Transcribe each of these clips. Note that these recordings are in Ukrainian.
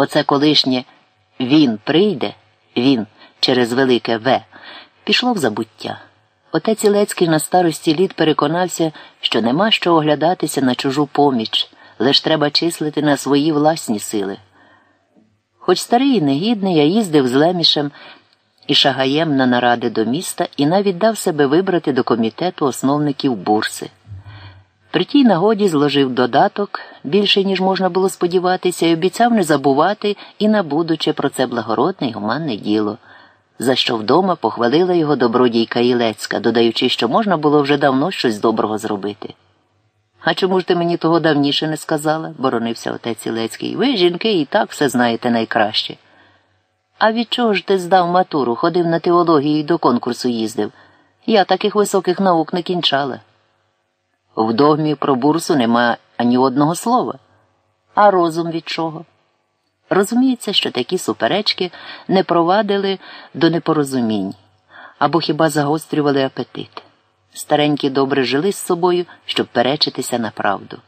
Оце колишнє він прийде, він через велике В, пішло в забуття. Отець Ілецький на старості літ переконався, що нема що оглядатися на чужу поміч, лиш треба числити на свої власні сили. Хоч старий і негідний, я їздив з Лемішем і шагаєм на наради до міста і навіть дав себе вибрати до комітету основників бурси. При тій нагоді зложив додаток більше, ніж можна було сподіватися, і обіцяв не забувати і на будуче про це благородне й гуманне діло, за що вдома похвалила його добродійка Ілецька, додаючи, що можна було вже давно щось доброго зробити. А чому ж ти мені того давніше не сказала? боронився отець Ілецький. Ви, жінки, і так все знаєте найкраще. А від чого ж ти здав матуру, ходив на теологію і до конкурсу їздив? Я таких високих наук не кінчала. В догмі про бурсу нема ані одного слова. А розум від чого? Розуміється, що такі суперечки не провадили до непорозумінь або хіба загострювали апетит. Старенькі добре жили з собою, щоб перечитися на правду.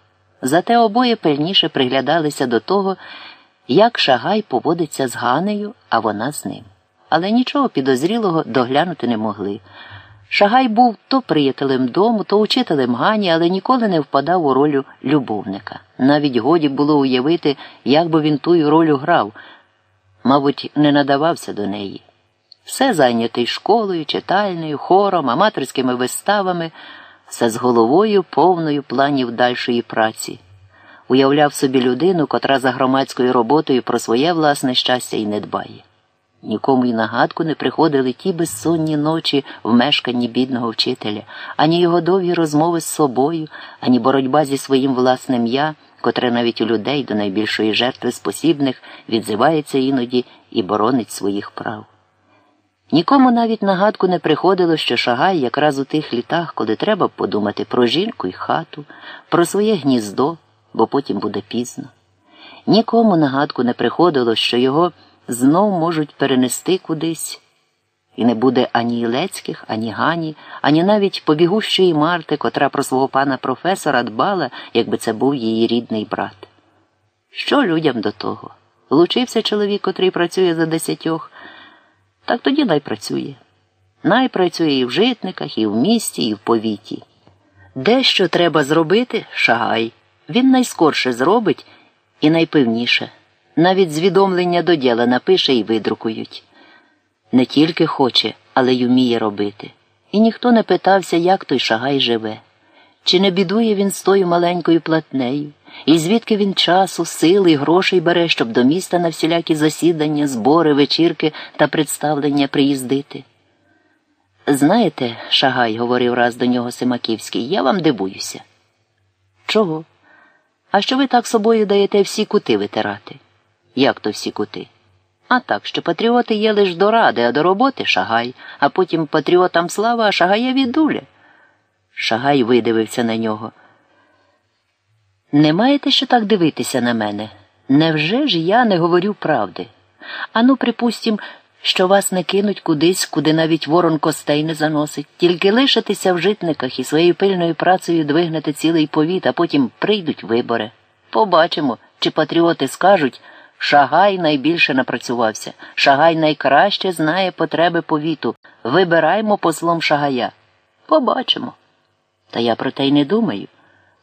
Зате обоє пильніше приглядалися до того, як шагай поводиться з Ганею, а вона з ним. Але нічого підозрілого доглянути не могли. Шагай був то приятелем дому, то учителем Гані, але ніколи не впадав у роль любовника. Навіть годі було уявити, як би він тую роль грав, мабуть, не надавався до неї. Все зайнятий школою, читальною, хором, аматорськими виставами, все з головою повною планів дальшої праці. Уявляв собі людину, котра за громадською роботою про своє власне щастя й не дбає. Нікому й нагадку не приходили ті безсонні ночі в мешканні бідного вчителя, ані його довгі розмови з собою, ані боротьба зі своїм власним я, котре навіть у людей до найбільшої жертви спосібних відзивається іноді і боронить своїх прав. Нікому навіть нагадку не приходило, що шагай якраз у тих літах, коли треба подумати про жінку і хату, про своє гніздо, бо потім буде пізно. Нікому нагадку не приходило, що його знов можуть перенести кудись, і не буде ані Ілецьких, ані Гані, ані навіть побігущої Марти, котра про свого пана професора дбала, якби це був її рідний брат. Що людям до того? Лучився чоловік, котрий працює за десятьох, так тоді най працює. Най працює і в житниках, і в місті, і в повіті. Дещо треба зробити шагай. Він найскорше зробить і найпевніше. Навіть звідомлення до діла напише і видрукують. Не тільки хоче, але й уміє робити. І ніхто не питався, як той шагай живе. Чи не бідує він з тою маленькою платнею, і звідки він часу, сили і грошей бере, щоб до міста на всілякі засідання, збори, вечірки та представлення приїздити? Знаєте, шагай, говорив раз до нього Симаківський, я вам дивуюся. Чого? А що ви так собою даєте всі кути витирати? Як то всі кути? А так, що патріоти є лиш до ради, а до роботи шагай, а потім патріотам слава, а шагаєві дуля. Шагай видивився на нього. Не маєте що так дивитися на мене? Невже ж я не говорю правди? Ану, припустім, що вас не кинуть кудись, куди навіть ворон костей не заносить, тільки лишитися в житниках і своєю пильною працею двигнете цілий повіт, а потім прийдуть вибори. Побачимо, чи патріоти скажуть. Шагай найбільше напрацювався. Шагай найкраще знає потреби повіту. Вибираймо послом шагая. Побачимо. Та я про те й не думаю.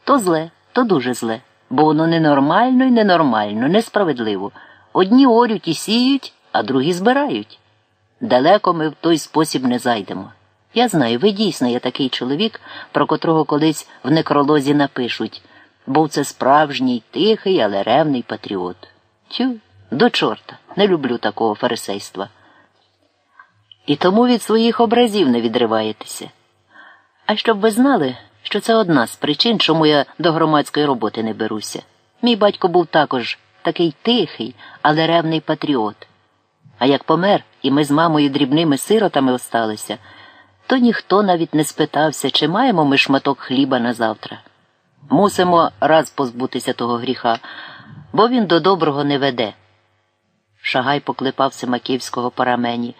То зле, то дуже зле, бо воно ненормально і ненормально, несправедливо. Одні орють і сіють, а другі збирають. Далеко ми в той спосіб не зайдемо. Я знаю, ви дійсно є такий чоловік, про котрого колись в некролозі напишуть, бо це справжній тихий, але ревний патріот. Тю, до чорта, не люблю такого фарисейства. І тому від своїх образів не відриваєтеся. А щоб ви знали, що це одна з причин, чому я до громадської роботи не беруся. Мій батько був також такий тихий, але ревний патріот. А як помер, і ми з мамою дрібними сиротами осталися, то ніхто навіть не спитався, чи маємо ми шматок хліба на завтра. Мусимо раз позбутися того гріха бо він до доброго не веде. Шагай поклепав Семаківського по рамені.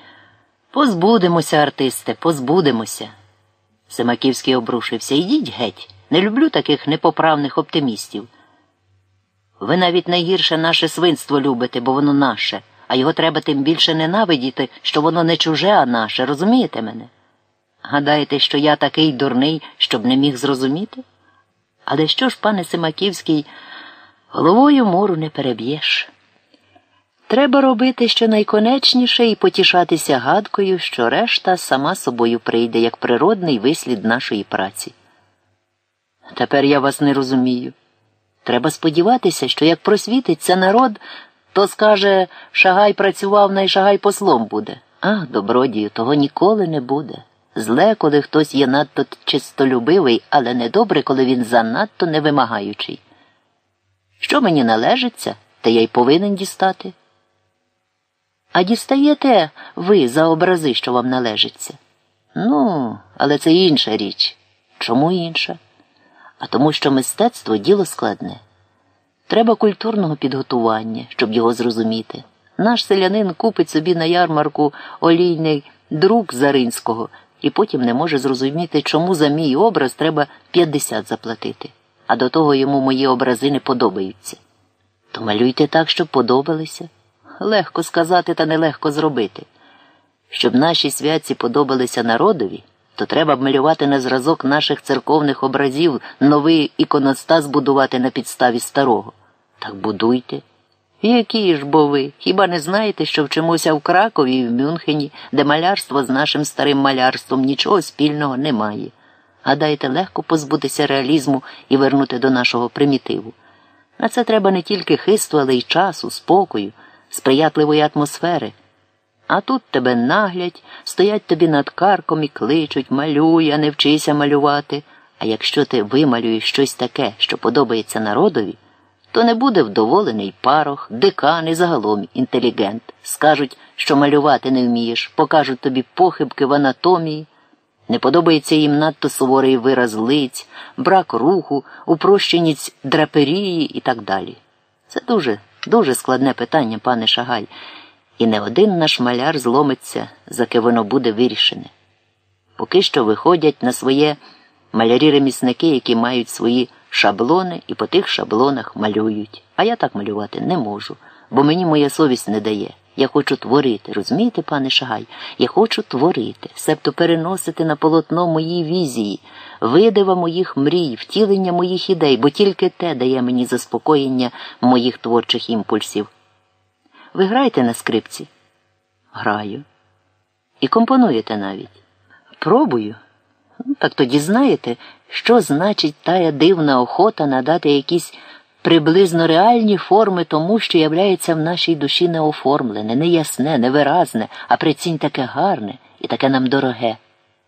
Позбудемося, артисте, позбудемося. Семаківський обрушився. Ідіть геть. Не люблю таких непоправних оптимістів. Ви навіть найгірше наше свинство любите, бо воно наше, а його треба тим більше ненавидіти, що воно не чуже, а наше. Розумієте мене? Гадаєте, що я такий дурний, щоб не міг зрозуміти? Але що ж, пане Симаківський, головою мору не переб'єш? Треба робити щонайконечніше і потішатися гадкою, що решта сама собою прийде, як природний вислід нашої праці. Тепер я вас не розумію. Треба сподіватися, що як просвітиться народ, то скаже Шагай працював, най Шагай послом буде. Ах, добродію, того ніколи не буде. Зле, коли хтось є надто чистолюбивий, але недобре, коли він занадто невимагаючий. Що мені належиться, те я й повинен дістати. А дістаєте ви за образи, що вам належиться? Ну, але це інша річ. Чому інша? А тому, що мистецтво діло складне. Треба культурного підготування, щоб його зрозуміти. Наш селянин купить собі на ярмарку олійний друк Заринського і потім не може зрозуміти, чому за мій образ треба 50 заплатити, а до того йому мої образи не подобаються. То малюйте так, щоб подобалися. Легко сказати, та нелегко зробити. Щоб наші святці подобалися народові, то треба б малювати на зразок наших церковних образів новий іконостас будувати на підставі старого. Так будуйте. Які ж бо ви? Хіба не знаєте, що вчимося в Кракові і в Мюнхені, де малярство з нашим старим малярством нічого спільного немає? Гадаєте, легко позбутися реалізму і вернути до нашого примітиву. На це треба не тільки хисту, але й часу, спокою, сприятливої атмосфери. А тут тебе наглядь, стоять тобі над карком і кличуть, малюй, а не вчися малювати. А якщо ти вималюєш щось таке, що подобається народові, то не буде вдоволений парох, декан і загалом інтелігент. Скажуть, що малювати не вмієш, покажуть тобі похибки в анатомії. Не подобається їм надто суворий вираз лиць, брак руху, упрощеність драперії і так далі. Це дуже, дуже складне питання, пане Шагаль, і не один наш маляр зломиться, заки воно буде вирішене. Поки що виходять на своє малярі ремісники, які мають свої шаблони і по тих шаблонах малюють. А я так малювати не можу, бо мені моя совість не дає. Я хочу творити, розумієте, пане Шагай? Я хочу творити, себто переносити на полотно мої візії, видива моїх мрій, втілення моїх ідей, бо тільки те дає мені заспокоєння моїх творчих імпульсів. Ви граєте на скрипці? Граю. І компонуєте навіть. Пробую. Ну, так тоді знаєте, що значить тая дивна охота надати якісь приблизно реальні форми тому, що являється в нашій душі неоформлене, неясне, невиразне, а прицінь таке гарне і таке нам дороге.